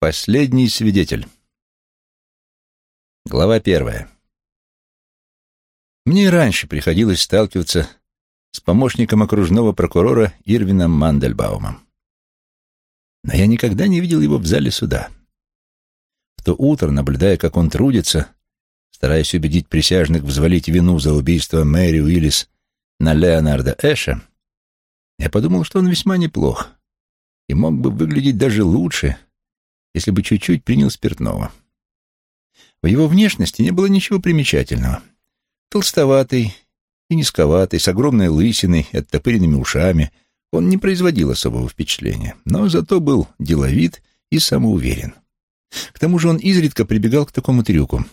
Последний свидетель. Глава первая. Мне раньше приходилось сталкиваться с помощником окружного прокурора Ирвином Мандельбаумом. Но я никогда не видел его в зале суда. В то утро, наблюдая, как он трудится, стараясь убедить присяжных взвалить вину за убийство Мэри Уиллис на Леонарда Эша, я подумал, что он весьма неплох и мог бы выглядеть даже лучше, если бы чуть-чуть принял спиртного. В его внешности не было ничего примечательного. Толстоватый и низковатый, с огромной лысиной и оттопыренными ушами, он не производил особого впечатления, но зато был деловит и самоуверен. К тому же он изредка прибегал к такому трюку.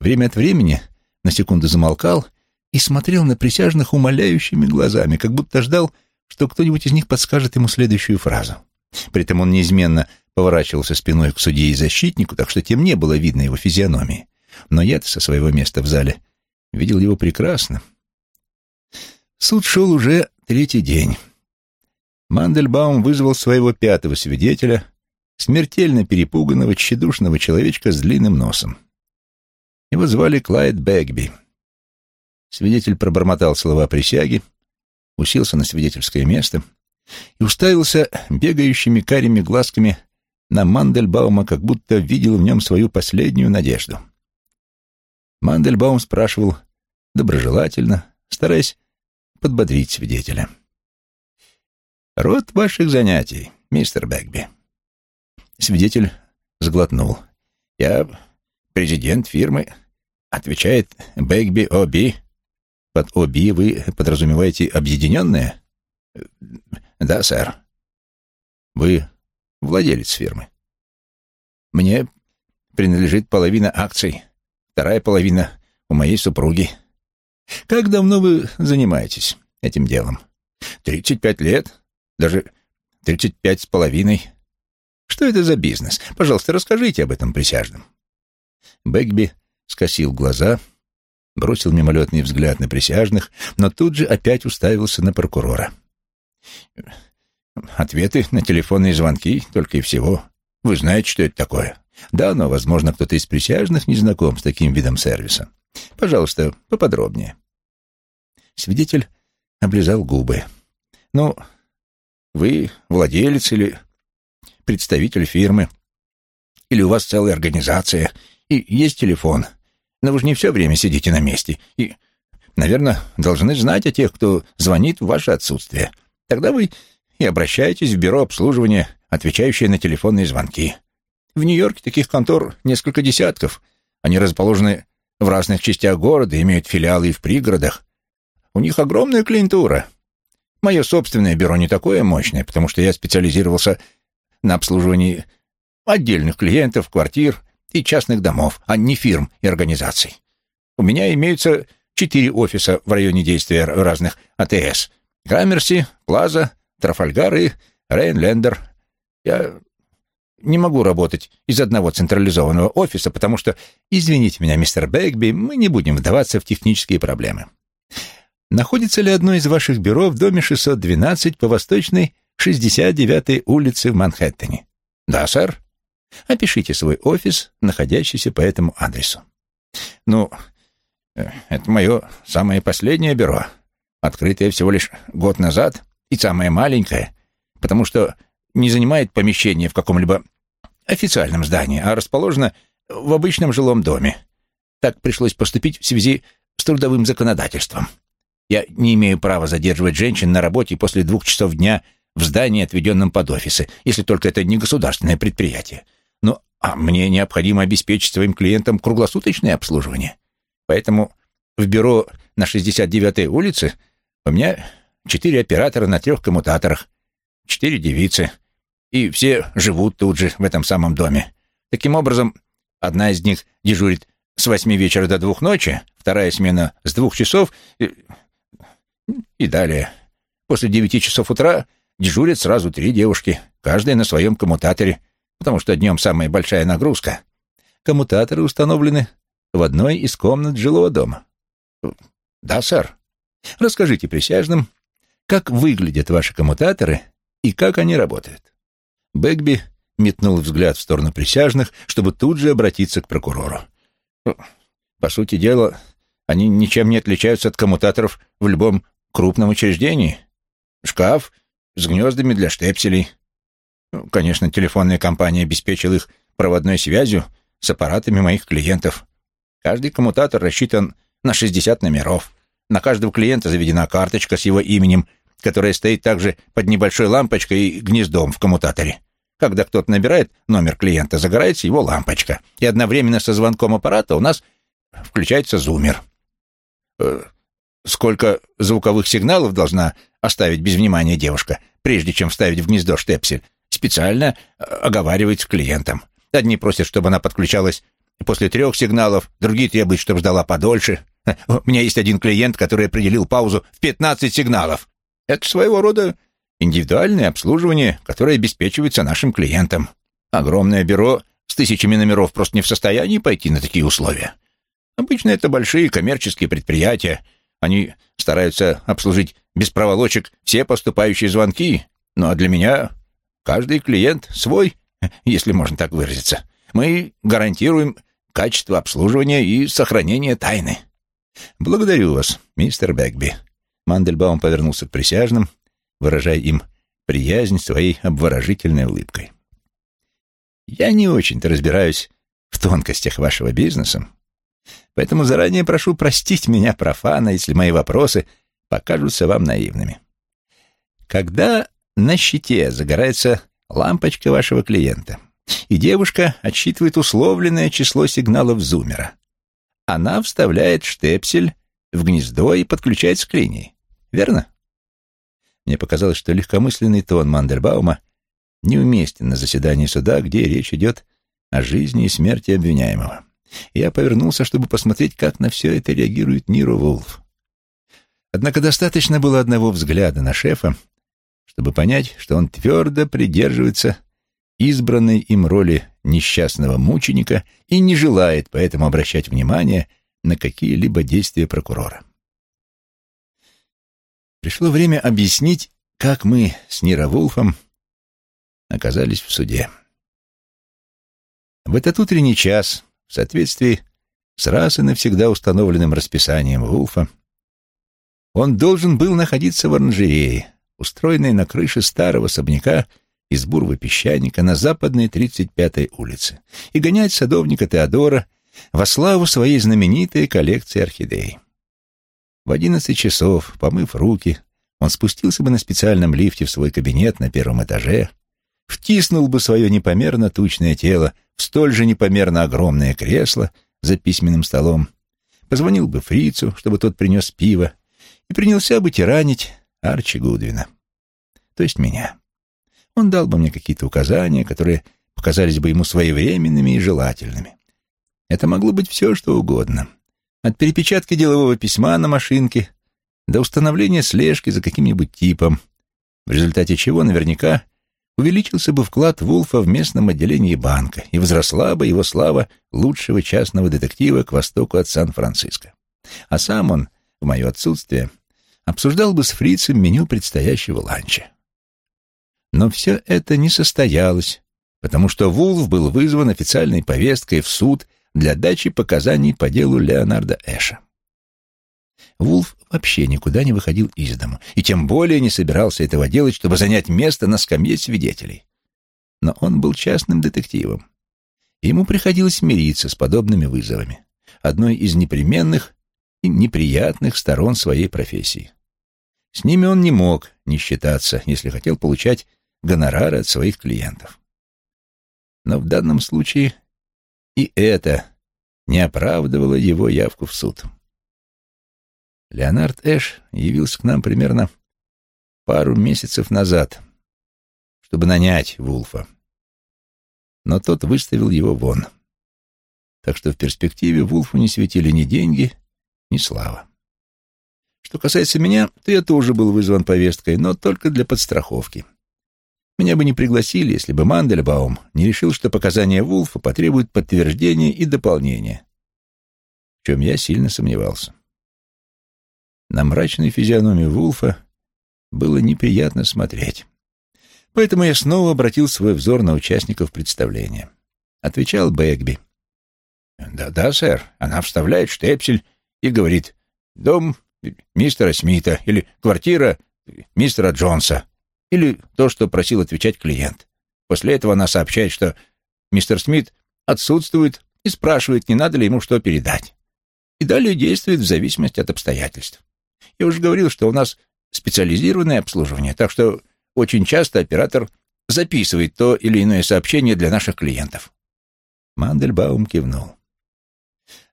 Время от времени на секунду замолкал и смотрел на присяжных умоляющими глазами, как будто ждал, что кто-нибудь из них подскажет ему следующую фразу. При этом он неизменно поворачивался спиной к судье и защитнику, так что тем не было видно его физиономии. Но я-то со своего места в зале видел его прекрасно. Суд шел уже третий день. Мандельбаум вызвал своего пятого свидетеля, смертельно перепуганного, тщедушного человечка с длинным носом. Его звали Клайд Бэгби. Свидетель пробормотал слова присяги, уселся на свидетельское место и уставился бегающими карими глазками на Мандельбаума, как будто видел в нем свою последнюю надежду. Мандельбаум спрашивал доброжелательно, стараясь подбодрить свидетеля. «Род ваших занятий, мистер Бэгби». Свидетель сглотнул. «Я президент фирмы», — отвечает Бэгби О'Би. «Под О'Би вы подразумеваете объединенное?» «Да, сэр». «Вы владелец фирмы. Мне принадлежит половина акций, вторая половина у моей супруги. Как давно вы занимаетесь этим делом? Тридцать пять лет, даже тридцать пять с половиной. Что это за бизнес? Пожалуйста, расскажите об этом присяжным. Бэгби скосил глаза, бросил мимолетный взгляд на присяжных, но тут же опять уставился на прокурора. Ответы на телефонные звонки только и всего. Вы знаете, что это такое? Да, но, возможно, кто-то из присяжных не знаком с таким видом сервиса. Пожалуйста, поподробнее. Свидетель облизал губы. Ну, вы владелец или представитель фирмы, или у вас целая организация, и есть телефон. Но вы же не все время сидите на месте, и, наверное, должны знать о тех, кто звонит в ваше отсутствие. Тогда вы и обращайтесь в бюро обслуживания, отвечающее на телефонные звонки. В Нью-Йорке таких контор несколько десятков. Они расположены в разных частях города, имеют филиалы и в пригородах. У них огромная клиентура. Мое собственное бюро не такое мощное, потому что я специализировался на обслуживании отдельных клиентов, квартир и частных домов, а не фирм и организаций. У меня имеются четыре офиса в районе действия разных АТС. Гаммерси, Плаза, Трафальгар и Рейнлендер. Я не могу работать из одного централизованного офиса, потому что, извините меня, мистер Бэгби, мы не будем вдаваться в технические проблемы. Находится ли одно из ваших бюро в доме 612 по восточной 69-й улице в Манхэттене? Да, сэр. Опишите свой офис, находящийся по этому адресу. Ну, э, это мое самое последнее бюро, открытое всего лишь год назад и самое маленькое, потому что не занимает помещение в каком-либо официальном здании, а расположено в обычном жилом доме. Так пришлось поступить в связи с трудовым законодательством. Я не имею права задерживать женщин на работе после двух часов дня в здании, отведенном под офисы, если только это не государственное предприятие. Ну, а мне необходимо обеспечить своим клиентам круглосуточное обслуживание. Поэтому в бюро на 69-й улице у меня четыре оператора на трех коммутаторах, четыре девицы, и все живут тут же, в этом самом доме. Таким образом, одна из них дежурит с восьми вечера до двух ночи, вторая смена с двух часов и, и далее. После девяти часов утра дежурят сразу три девушки, каждая на своем коммутаторе, потому что днем самая большая нагрузка. Коммутаторы установлены в одной из комнат жилого дома. Да, сэр. Расскажите присяжным, как выглядят ваши коммутаторы и как они работают. Бэгби метнул взгляд в сторону присяжных, чтобы тут же обратиться к прокурору. «Ну, «По сути дела, они ничем не отличаются от коммутаторов в любом крупном учреждении. Шкаф с гнездами для штепселей. Ну, конечно, телефонная компания обеспечила их проводной связью с аппаратами моих клиентов. Каждый коммутатор рассчитан на 60 номеров. На каждого клиента заведена карточка с его именем, которая стоит также под небольшой лампочкой и гнездом в коммутаторе. Когда кто-то набирает номер клиента, загорается его лампочка, и одновременно со звонком аппарата у нас включается зумер. Э, сколько звуковых сигналов должна оставить без внимания девушка, прежде чем вставить в гнездо штепсель, специально э, оговаривается клиентам. Одни просят, чтобы она подключалась после трех сигналов, другие требуют, чтобы ждала подольше. У меня есть один клиент, который определил паузу в 15 сигналов. Это своего рода индивидуальное обслуживание, которое обеспечивается нашим клиентам. Огромное бюро с тысячами номеров просто не в состоянии пойти на такие условия. Обычно это большие коммерческие предприятия. Они стараются обслужить без проволочек все поступающие звонки. Ну а для меня каждый клиент свой, если можно так выразиться. Мы гарантируем качество обслуживания и сохранение тайны. Благодарю вас, мистер Бэгби. Мандельбаум повернулся к присяжным, выражая им приязнь своей обворожительной улыбкой. Я не очень-то разбираюсь в тонкостях вашего бизнеса, поэтому заранее прошу простить меня, профана, если мои вопросы покажутся вам наивными. Когда на щите загорается лампочка вашего клиента, и девушка отсчитывает условленное число сигналов зумера. Она вставляет штепсель в гнездо и подключается к линии. Верно? Мне показалось, что легкомысленный тон Мандербаума неуместен на заседании суда, где речь идет о жизни и смерти обвиняемого. Я повернулся, чтобы посмотреть, как на все это реагирует Ниро Вулф. Однако достаточно было одного взгляда на шефа, чтобы понять, что он твердо придерживается избранной им роли несчастного мученика и не желает поэтому обращать внимание на какие-либо действия прокурора. Пришло время объяснить, как мы с Нира Вулфом оказались в суде. В этот утренний час, в соответствии с раз и навсегда установленным расписанием Вулфа, он должен был находиться в оранжерее, устроенной на крыше старого особняка из бурого песчаника на западной 35-й улице и гонять садовника Теодора во славу своей знаменитой коллекции орхидей. В одиннадцать часов, помыв руки, он спустился бы на специальном лифте в свой кабинет на первом этаже, втиснул бы свое непомерно тучное тело в столь же непомерно огромное кресло за письменным столом, позвонил бы фрицу, чтобы тот принес пиво, и принялся бы тиранить Арчи Гудвина, то есть меня. Он дал бы мне какие-то указания, которые показались бы ему своевременными и желательными. Это могло быть все, что угодно. От перепечатки делового письма на машинке до установления слежки за каким-нибудь типом, в результате чего наверняка увеличился бы вклад Вулфа в местном отделении банка и возросла бы его слава лучшего частного детектива к востоку от Сан-Франциско. А сам он, в мое отсутствие, обсуждал бы с фрицем меню предстоящего ланча. Но все это не состоялось, потому что Вулф был вызван официальной повесткой в суд для дачи показаний по делу Леонарда Эша. Вулф вообще никуда не выходил из дома, и тем более не собирался этого делать, чтобы занять место на скамье свидетелей. Но он был частным детективом. Ему приходилось мириться с подобными вызовами, одной из непременных и неприятных сторон своей профессии. С ними он не мог не считаться, если хотел получать гонорары от своих клиентов. Но в данном случае и это не оправдывало его явку в суд. Леонард Эш явился к нам примерно пару месяцев назад, чтобы нанять Вулфа. Но тот выставил его вон. Так что в перспективе Вулфу не светили ни деньги, ни слава. Что касается меня, то я тоже был вызван повесткой, но только для подстраховки. Меня бы не пригласили, если бы Мандельбаум не решил, что показания Вулфа потребуют подтверждения и дополнения, в чем я сильно сомневался. На мрачную физиономию Вулфа было неприятно смотреть. Поэтому я снова обратил свой взор на участников представления. Отвечал Бэгби. «Да, да, сэр. Она вставляет штепсель и говорит, дом мистера Смита или квартира мистера Джонса или то, что просил отвечать клиент. После этого она сообщает, что мистер Смит отсутствует и спрашивает, не надо ли ему что передать. И далее действует в зависимости от обстоятельств. Я уже говорил, что у нас специализированное обслуживание, так что очень часто оператор записывает то или иное сообщение для наших клиентов. Мандельбаум кивнул.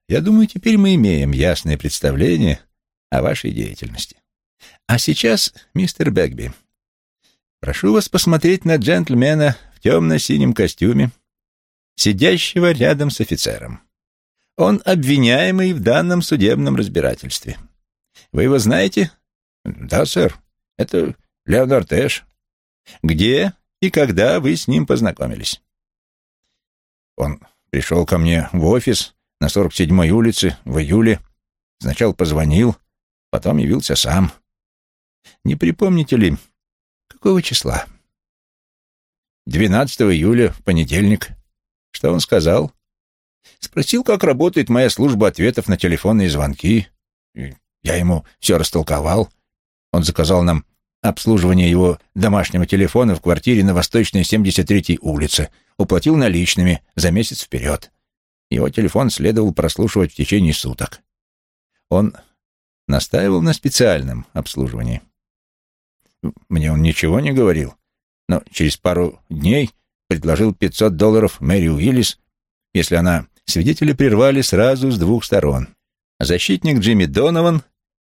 Я думаю, теперь мы имеем ясное представление о вашей деятельности. А сейчас, мистер Бэгби, прошу вас посмотреть на джентльмена в темно-синем костюме, сидящего рядом с офицером. Он обвиняемый в данном судебном разбирательстве. Вы его знаете? Да, сэр. Это Леонард Эш. Где и когда вы с ним познакомились? Он пришел ко мне в офис на 47-й улице в июле. Сначала позвонил, потом явился сам. Не припомните ли, какого числа? 12 июля, в понедельник. Что он сказал? Спросил, как работает моя служба ответов на телефонные звонки. Я ему все растолковал. Он заказал нам обслуживание его домашнего телефона в квартире на Восточной 73-й улице. Уплатил наличными за месяц вперед. Его телефон следовало прослушивать в течение суток. Он настаивал на специальном обслуживании. Мне он ничего не говорил, но через пару дней предложил 500 долларов Мэри Уиллис, если она... Свидетели прервали сразу с двух сторон. Защитник Джимми Донован,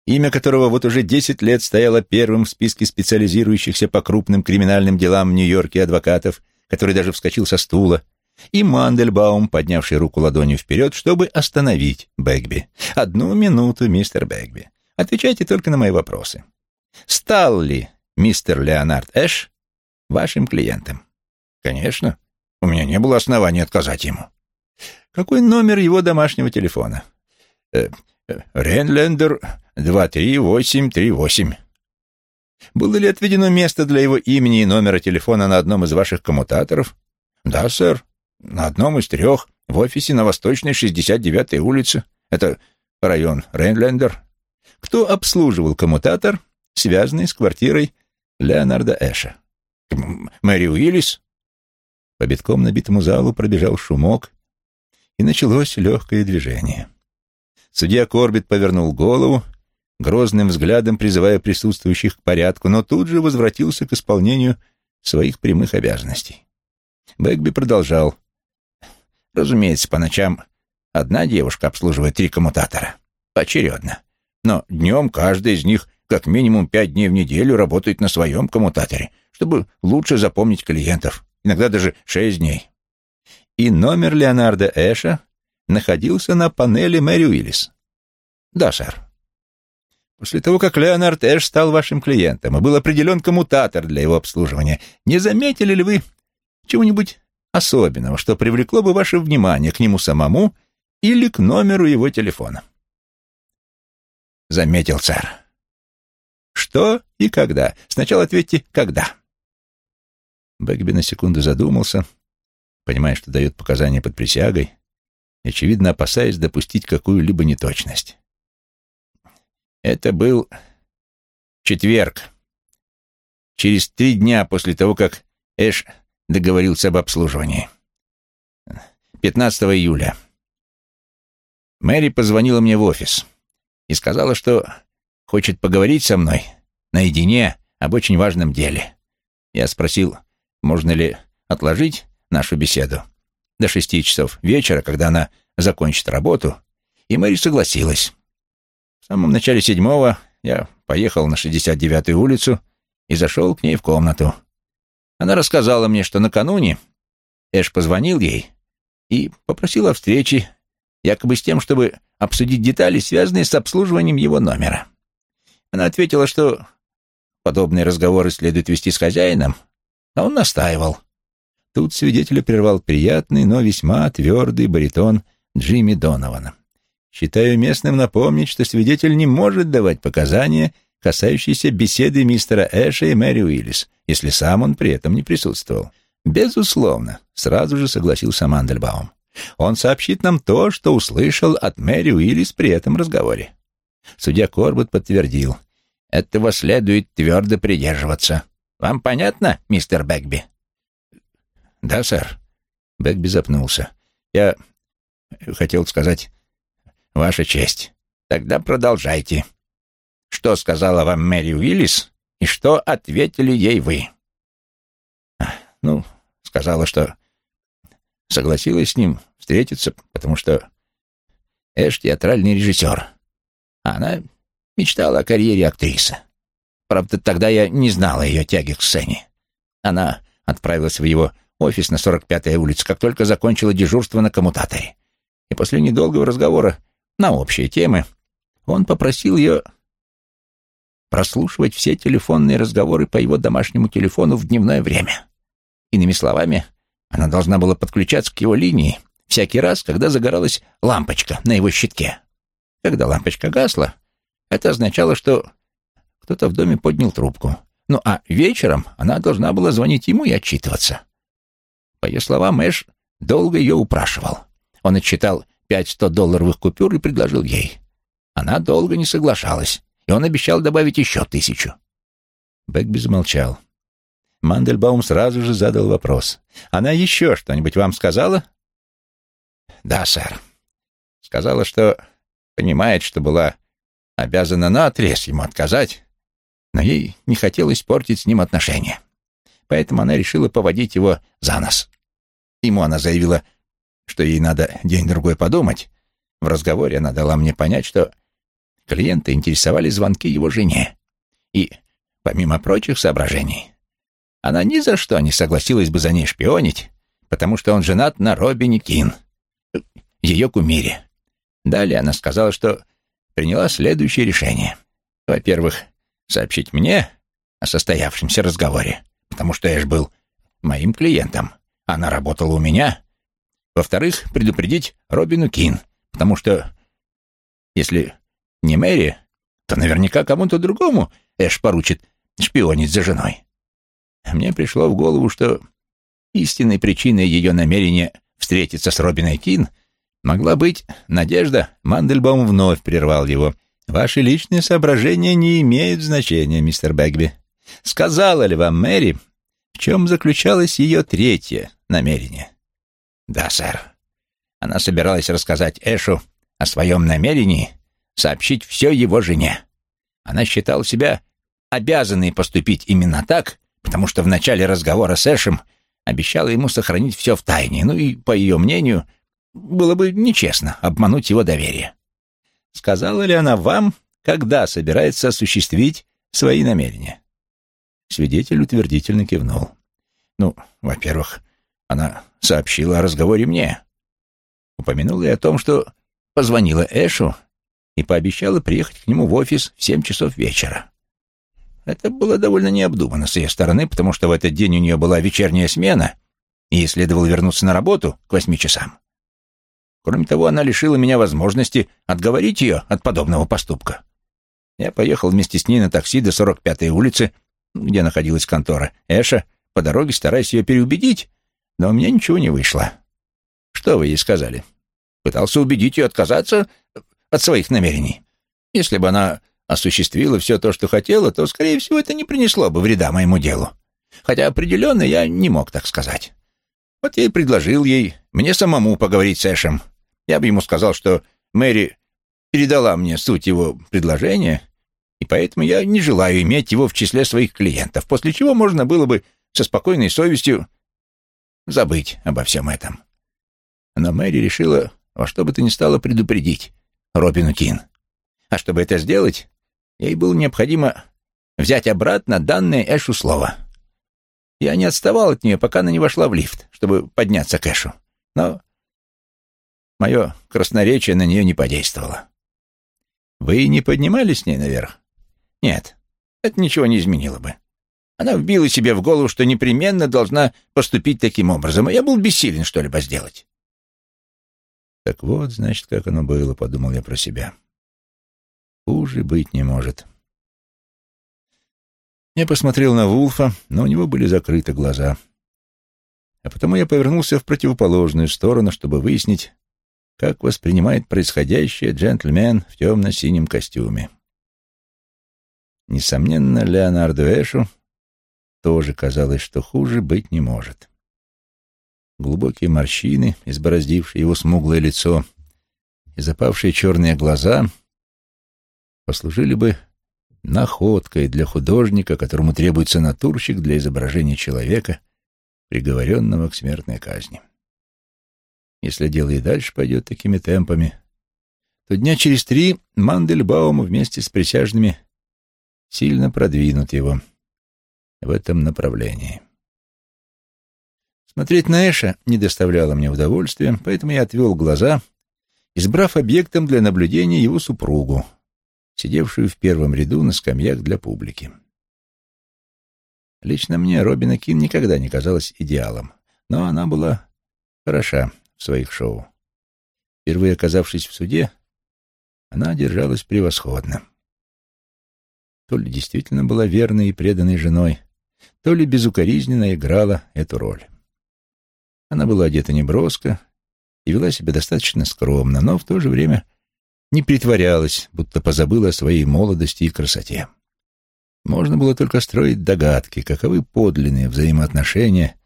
имя которого вот уже 10 лет стояло первым в списке специализирующихся по крупным криминальным делам в Нью-Йорке адвокатов, который даже вскочил со стула, и Мандельбаум, поднявший руку ладонью вперед, чтобы остановить Бэгби. «Одну минуту, мистер Бэгби. Отвечайте только на мои вопросы. Стал ли мистер Леонард Эш вашим клиентом?» «Конечно. У меня не было оснований отказать ему». «Какой номер его домашнего телефона?» э, э, «Ренлендер 23838». «Было ли отведено место для его имени и номера телефона на одном из ваших коммутаторов?» «Да, сэр. На одном из трех, в офисе на Восточной 69-й улице. Это район Рейнлендер. Кто обслуживал коммутатор, связанный с квартирой Леонарда Эша? Мэри Уиллис? По битком набитому залу пробежал шумок, и началось легкое движение. Судья Корбит повернул голову, грозным взглядом призывая присутствующих к порядку, но тут же возвратился к исполнению своих прямых обязанностей. Бэгби продолжал. Разумеется, по ночам одна девушка обслуживает три коммутатора. Поочередно. Но днем каждый из них как минимум пять дней в неделю работает на своем коммутаторе, чтобы лучше запомнить клиентов. Иногда даже шесть дней. И номер Леонарда Эша находился на панели Мэри Уиллис. Да, сэр. После того, как Леонард Эш стал вашим клиентом и был определен коммутатор для его обслуживания, не заметили ли вы чего-нибудь особенного, что привлекло бы ваше внимание к нему самому или к номеру его телефона. Заметил царь. Что и когда? Сначала ответьте «когда». Бэгби на секунду задумался, понимая, что дает показания под присягой, очевидно, опасаясь допустить какую-либо неточность. Это был четверг. Через три дня после того, как Эш договорился об обслуживании. 15 июля. Мэри позвонила мне в офис и сказала, что хочет поговорить со мной наедине об очень важном деле. Я спросил, можно ли отложить нашу беседу до шести часов вечера, когда она закончит работу, и Мэри согласилась. В самом начале седьмого я поехал на 69-ю улицу и зашел к ней в комнату. Она рассказала мне, что накануне Эш позвонил ей и попросил о встрече, якобы с тем, чтобы обсудить детали, связанные с обслуживанием его номера. Она ответила, что подобные разговоры следует вести с хозяином, а он настаивал. Тут свидетеля прервал приятный, но весьма твердый баритон Джимми Донована. Считаю местным напомнить, что свидетель не может давать показания, касающиеся беседы мистера Эша и Мэри Уиллис, если сам он при этом не присутствовал. Безусловно, сразу же согласился Мандельбаум. Он сообщит нам то, что услышал от Мэри Уиллис при этом разговоре. Судья Корбут подтвердил. Этого следует твердо придерживаться. Вам понятно, мистер Бэкби? Да, сэр. Бэкби запнулся. Я хотел сказать, Ваша честь. Тогда продолжайте. Что сказала вам Мэри Уиллис и что ответили ей вы? Ну, сказала, что согласилась с ним встретиться, потому что Эш — театральный режиссер. А она мечтала о карьере актрисы. Правда, тогда я не знала ее тяги к сцене. Она отправилась в его офис на 45-й улице, как только закончила дежурство на коммутаторе. И после недолгого разговора на общие темы он попросил ее прослушивать все телефонные разговоры по его домашнему телефону в дневное время. Иными словами, она должна была подключаться к его линии всякий раз, когда загоралась лампочка на его щитке. Когда лампочка гасла, это означало, что кто-то в доме поднял трубку. Ну а вечером она должна была звонить ему и отчитываться. По ее словам, Эш долго ее упрашивал. Он отчитал пять сто-долларовых купюр и предложил ей. Она долго не соглашалась, и он обещал добавить еще тысячу. Бэкби замолчал. Мандельбаум сразу же задал вопрос. «Она еще что-нибудь вам сказала?» «Да, сэр. Сказала, что понимает, что была обязана наотрез ему отказать, но ей не хотелось портить с ним отношения. Поэтому она решила поводить его за нос. Ему она заявила, что ей надо день-другой подумать. В разговоре она дала мне понять, что клиенты интересовали звонки его жене. И, помимо прочих соображений, она ни за что не согласилась бы за ней шпионить, потому что он женат на Робине Кин, ее кумире. Далее она сказала, что приняла следующее решение. Во-первых, сообщить мне о состоявшемся разговоре, потому что же был моим клиентом. Она работала у меня. Во-вторых, предупредить Робину Кин, потому что если не Мэри, то наверняка кому-то другому Эш поручит шпионить за женой. Мне пришло в голову, что истинной причиной ее намерения встретиться с Робиной Кин могла быть надежда. Мандельбаум вновь прервал его. «Ваши личные соображения не имеют значения, мистер Бэгби. Сказала ли вам Мэри, в чем заключалось ее третье намерение?» «Да, сэр. Она собиралась рассказать Эшу о своем намерении сообщить все его жене. Она считала себя обязанной поступить именно так, потому что в начале разговора с Эшем обещала ему сохранить все в тайне, ну и, по ее мнению, было бы нечестно обмануть его доверие. Сказала ли она вам, когда собирается осуществить свои намерения? Свидетель утвердительно кивнул. Ну, во-первых, она сообщила о разговоре мне. Упомянула и о том, что позвонила Эшу и пообещала приехать к нему в офис в семь часов вечера. Это было довольно необдуманно с ее стороны, потому что в этот день у нее была вечерняя смена, и ей следовало вернуться на работу к восьми часам. Кроме того, она лишила меня возможности отговорить ее от подобного поступка. Я поехал вместе с ней на такси до 45-й улицы, где находилась контора Эша, по дороге стараясь ее переубедить, но у меня ничего не вышло. Что вы ей сказали? Пытался убедить ее отказаться от своих намерений. Если бы она осуществила все то, что хотела, то, скорее всего, это не принесло бы вреда моему делу. Хотя определенно я не мог так сказать. Вот я и предложил ей мне самому поговорить с Эшем. Я бы ему сказал, что Мэри передала мне суть его предложения, и поэтому я не желаю иметь его в числе своих клиентов, после чего можно было бы со спокойной совестью забыть обо всем этом. Но Мэри решила во что бы то ни стало предупредить Робину Кин. А чтобы это сделать, Ей было необходимо взять обратно данное Эшу слово. Я не отставал от нее, пока она не вошла в лифт, чтобы подняться к Эшу. Но мое красноречие на нее не подействовало. Вы не поднимались с ней наверх? Нет, это ничего не изменило бы. Она вбила себе в голову, что непременно должна поступить таким образом, а я был бессилен что-либо сделать. Так вот, значит, как оно было, подумал я про себя. Хуже быть не может. Я посмотрел на Вулфа, но у него были закрыты глаза. А потому я повернулся в противоположную сторону, чтобы выяснить, как воспринимает происходящее джентльмен в темно-синем костюме. Несомненно, Леонарду Эшу тоже казалось, что хуже быть не может. Глубокие морщины, избороздившие его смуглое лицо, и запавшие черные глаза послужили бы находкой для художника, которому требуется натурщик для изображения человека, приговоренного к смертной казни. Если дело и дальше пойдет такими темпами, то дня через три Мандельбаум вместе с присяжными сильно продвинут его в этом направлении. Смотреть на Эша не доставляло мне удовольствия, поэтому я отвел глаза, избрав объектом для наблюдения его супругу, сидевшую в первом ряду на скамьях для публики. Лично мне Робина Кин никогда не казалась идеалом, но она была хороша в своих шоу. Впервые оказавшись в суде, она держалась превосходно. То ли действительно была верной и преданной женой, то ли безукоризненно играла эту роль. Она была одета неброско и вела себя достаточно скромно, но в то же время не притворялась, будто позабыла о своей молодости и красоте. Можно было только строить догадки, каковы подлинные взаимоотношения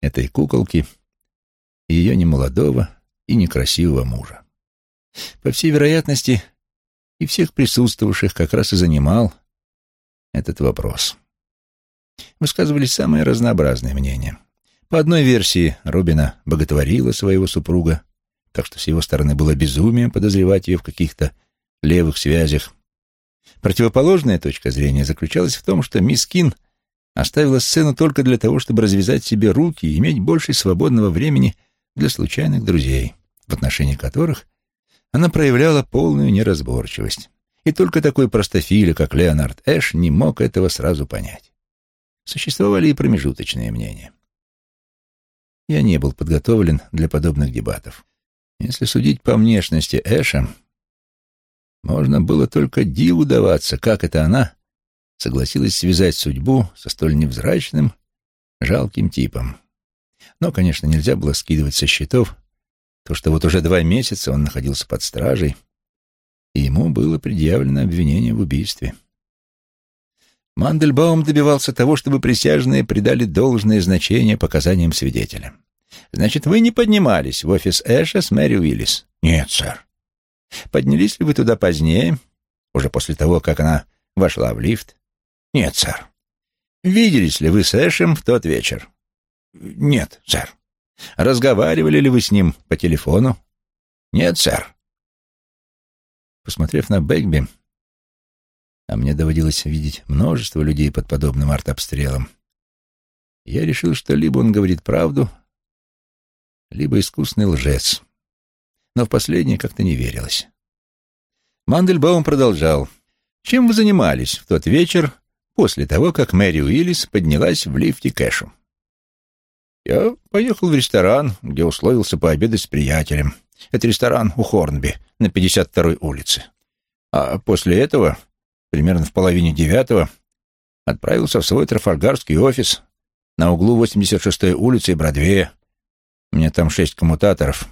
этой куколки и ее немолодого и некрасивого мужа. По всей вероятности, и всех присутствовавших как раз и занимал этот вопрос. Высказывались самые разнообразные мнения. По одной версии, Робина боготворила своего супруга, так что с его стороны было безумием подозревать ее в каких-то левых связях. Противоположная точка зрения заключалась в том, что мисс Кин оставила сцену только для того, чтобы развязать себе руки и иметь больше свободного времени для случайных друзей, в отношении которых она проявляла полную неразборчивость. И только такой простофиля, как Леонард Эш, не мог этого сразу понять. Существовали и промежуточные мнения. Я не был подготовлен для подобных дебатов. Если судить по внешности Эша, можно было только диву даваться, как это она согласилась связать судьбу со столь невзрачным, жалким типом. Но, конечно, нельзя было скидывать со счетов то, что вот уже два месяца он находился под стражей, и ему было предъявлено обвинение в убийстве. Мандельбаум добивался того, чтобы присяжные придали должное значение показаниям свидетеля. «Значит, вы не поднимались в офис Эша с Мэри Уиллис?» «Нет, сэр». «Поднялись ли вы туда позднее, уже после того, как она вошла в лифт?» «Нет, сэр». «Виделись ли вы с Эшем в тот вечер?» «Нет, сэр». «Разговаривали ли вы с ним по телефону?» «Нет, сэр». Посмотрев на Бэгби, а мне доводилось видеть множество людей под подобным артобстрелом, я решил, что либо он говорит правду, либо искусный лжец. Но в последнее как-то не верилось. Мандельбаум продолжал. «Чем вы занимались в тот вечер после того, как Мэри Уиллис поднялась в лифте Кэшу?» «Я поехал в ресторан, где условился пообедать с приятелем. Это ресторан у Хорнби на 52-й улице. А после этого примерно в половине девятого, отправился в свой трафальгарский офис на углу 86-й улицы и Бродвея. У меня там шесть коммутаторов.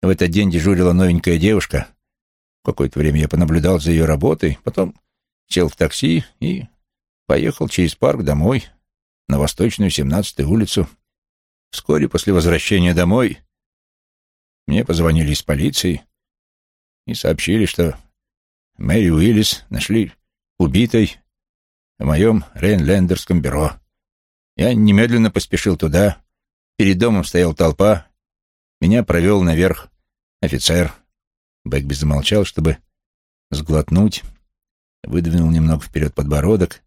В этот день дежурила новенькая девушка. Какое-то время я понаблюдал за ее работой, потом сел в такси и поехал через парк домой, на Восточную 17-ю улицу. Вскоре после возвращения домой мне позвонили из полиции и сообщили, что Мэри Уиллис нашли убитой в моем Рейнлендерском бюро. Я немедленно поспешил туда. Перед домом стояла толпа. Меня провел наверх офицер. Бэкби замолчал, чтобы сглотнуть, выдвинул немного вперед подбородок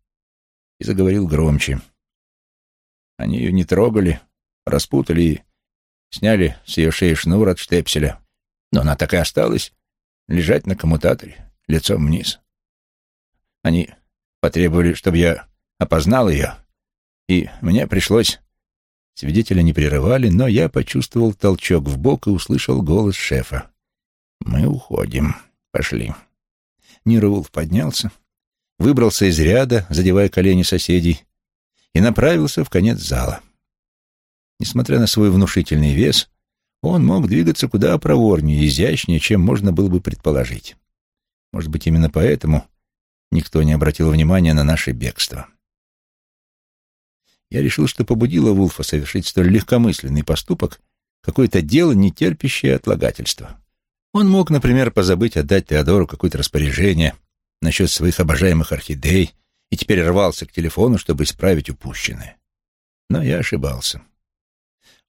и заговорил громче. Они ее не трогали, распутали и сняли с ее шеи шнур от штепселя. Но она так и осталась лежать на коммутаторе, лицом вниз. Они потребовали, чтобы я опознал ее, и мне пришлось... Свидетеля не прерывали, но я почувствовал толчок в бок и услышал голос шефа. «Мы уходим. Пошли». Нирвулф поднялся выбрался из ряда, задевая колени соседей, и направился в конец зала. Несмотря на свой внушительный вес, он мог двигаться куда проворнее и изящнее, чем можно было бы предположить. Может быть, именно поэтому никто не обратил внимания на наше бегство. Я решил, что побудило Вулфа совершить столь легкомысленный поступок какое-то дело, не терпящее отлагательства. Он мог, например, позабыть отдать Теодору какое-то распоряжение насчет своих обожаемых орхидей и теперь рвался к телефону, чтобы исправить упущенное. Но я ошибался.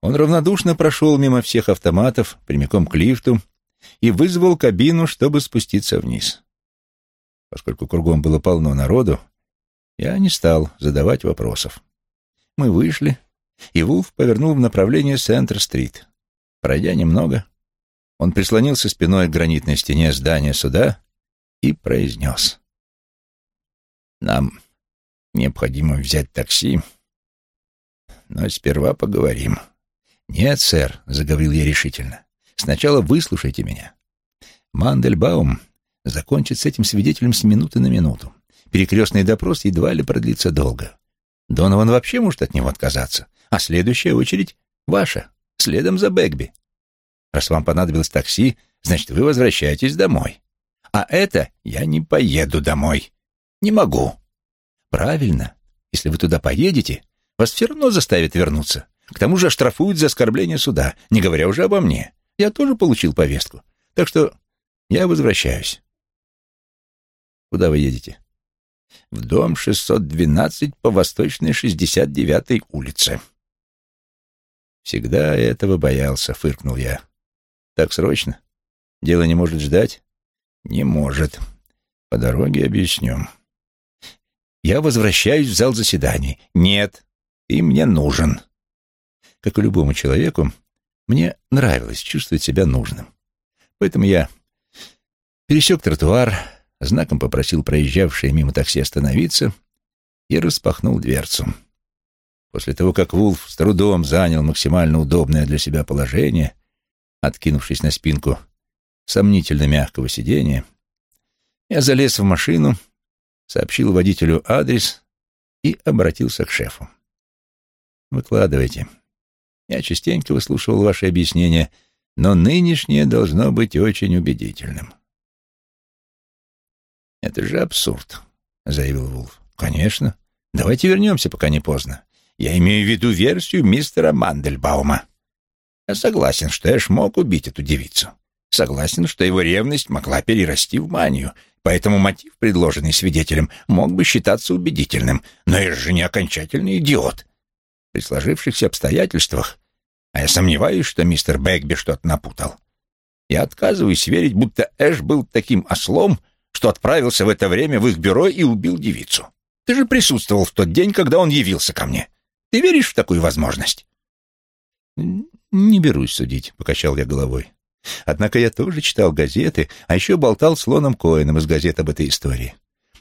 Он равнодушно прошел мимо всех автоматов, прямиком к лифту, и вызвал кабину, чтобы спуститься вниз. Поскольку кругом было полно народу, я не стал задавать вопросов. Мы вышли, и Вулф повернул в направлении Центр-стрит. Пройдя немного, он прислонился спиной к гранитной стене здания суда и произнес. «Нам необходимо взять такси, но сперва поговорим». «Нет, сэр», — заговорил я решительно. «Сначала выслушайте меня. Мандельбаум закончит с этим свидетелем с минуты на минуту. Перекрестный допрос едва ли продлится долго. Донован вообще может от него отказаться, а следующая очередь ваша, следом за Бэгби. Раз вам понадобилось такси, значит, вы возвращаетесь домой. А это я не поеду домой. Не могу. Правильно. Если вы туда поедете, вас все равно заставят вернуться. К тому же оштрафуют за оскорбление суда, не говоря уже обо мне. Я тоже получил повестку. Так что я возвращаюсь. Куда вы едете? В дом 612 по Восточной 69-й улице. Всегда этого боялся, фыркнул я. Так срочно? Дело не может ждать? Не может. По дороге объясню. Я возвращаюсь в зал заседаний. Нет, ты мне нужен. Как и любому человеку, мне нравилось чувствовать себя нужным. Поэтому я пересек тротуар, знаком попросил проезжавшее мимо такси остановиться и распахнул дверцу. После того, как Вулф с трудом занял максимально удобное для себя положение, откинувшись на спинку сомнительно мягкого сиденья, я залез в машину, сообщил водителю адрес и обратился к шефу. «Выкладывайте. Я частенько выслушивал ваши объяснения, но нынешнее должно быть очень убедительным». «Это же абсурд», — заявил Вулф. «Конечно. Давайте вернемся, пока не поздно. Я имею в виду версию мистера Мандельбаума. Я согласен, что Эш мог убить эту девицу. Согласен, что его ревность могла перерасти в манию, поэтому мотив, предложенный свидетелем, мог бы считаться убедительным. Но Эш же не окончательный идиот. При сложившихся обстоятельствах, а я сомневаюсь, что мистер Бэгби что-то напутал, я отказываюсь верить, будто Эш был таким ослом, что отправился в это время в их бюро и убил девицу. Ты же присутствовал в тот день, когда он явился ко мне. Ты веришь в такую возможность?» «Не берусь судить», — покачал я головой. Однако я тоже читал газеты, а еще болтал с Лоном Коэном из газет об этой истории.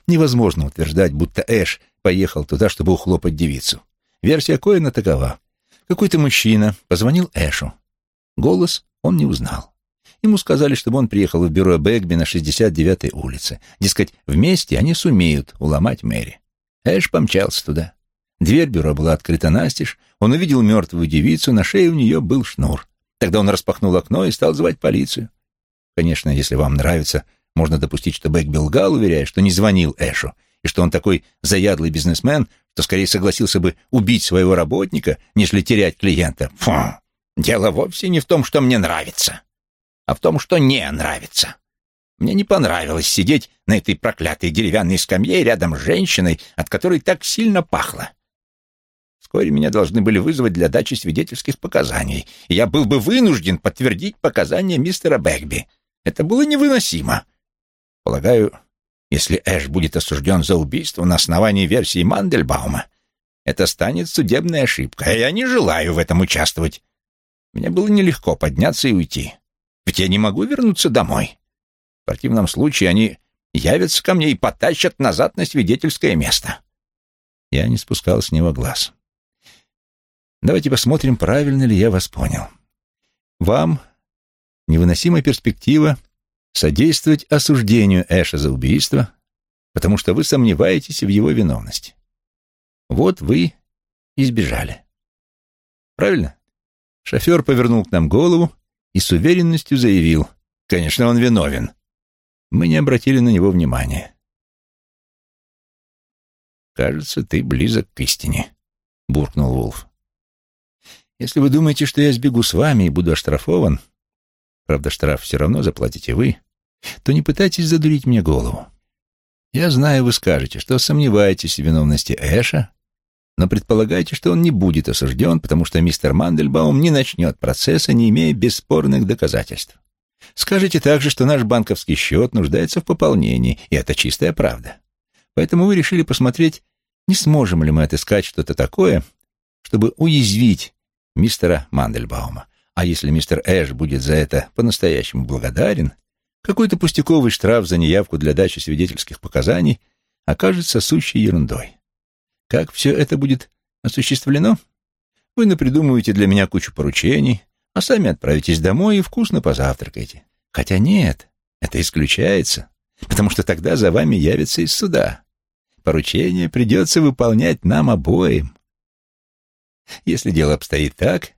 Невозможно утверждать, будто Эш поехал туда, чтобы ухлопать девицу. Версия Коэна такова. Какой-то мужчина позвонил Эшу. Голос он не узнал. Ему сказали, чтобы он приехал в бюро Бэгби на 69-й улице. Дескать, вместе они сумеют уломать Мэри. Эш помчался туда. Дверь бюро была открыта настежь, он увидел мертвую девицу, на шее у нее был шнур. Тогда он распахнул окно и стал звать полицию. Конечно, если вам нравится, можно допустить, что Бэкби лгал, уверяя, что не звонил Эшу, и что он такой заядлый бизнесмен, что скорее согласился бы убить своего работника, нежели терять клиента. Фу! Дело вовсе не в том, что мне нравится, а в том, что не нравится. Мне не понравилось сидеть на этой проклятой деревянной скамье рядом с женщиной, от которой так сильно пахло. Вскоре меня должны были вызвать для дачи свидетельских показаний, и я был бы вынужден подтвердить показания мистера Бэгби. Это было невыносимо. Полагаю, если Эш будет осужден за убийство на основании версии Мандельбаума, это станет судебной ошибкой, а я не желаю в этом участвовать. Мне было нелегко подняться и уйти, ведь я не могу вернуться домой. В противном случае они явятся ко мне и потащат назад на свидетельское место. Я не спускал с него глаз. Давайте посмотрим, правильно ли я вас понял. Вам невыносимая перспектива содействовать осуждению Эша за убийство, потому что вы сомневаетесь в его виновности. Вот вы избежали. Правильно? Шофер повернул к нам голову и с уверенностью заявил. Конечно, он виновен. Мы не обратили на него внимания. «Кажется, ты близок к истине», — буркнул Вулф. «Если вы думаете, что я сбегу с вами и буду оштрафован, правда, штраф все равно заплатите вы, то не пытайтесь задурить мне голову. Я знаю, вы скажете, что сомневаетесь в виновности Эша, но предполагаете, что он не будет осужден, потому что мистер Мандельбаум не начнет процесса, не имея бесспорных доказательств. Скажете также, что наш банковский счет нуждается в пополнении, и это чистая правда. Поэтому вы решили посмотреть, не сможем ли мы отыскать что-то такое, чтобы уязвить мистера Мандельбаума. А если мистер Эш будет за это по-настоящему благодарен, какой-то пустяковый штраф за неявку для дачи свидетельских показаний окажется сущей ерундой. Как все это будет осуществлено? Вы напридумываете для меня кучу поручений, а сами отправитесь домой и вкусно позавтракаете. Хотя нет, это исключается, потому что тогда за вами явится из суда. Поручение придется выполнять нам обоим. Если дело обстоит так,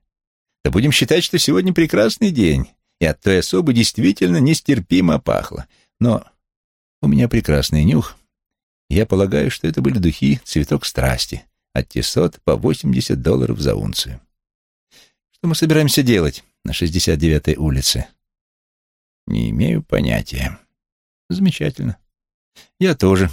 то будем считать, что сегодня прекрасный день, и от той особы действительно нестерпимо пахло. Но у меня прекрасный нюх, я полагаю, что это были духи «Цветок страсти» от Тесот по 80 долларов за унцию. Что мы собираемся делать на 69-й улице? Не имею понятия. Замечательно. Я тоже.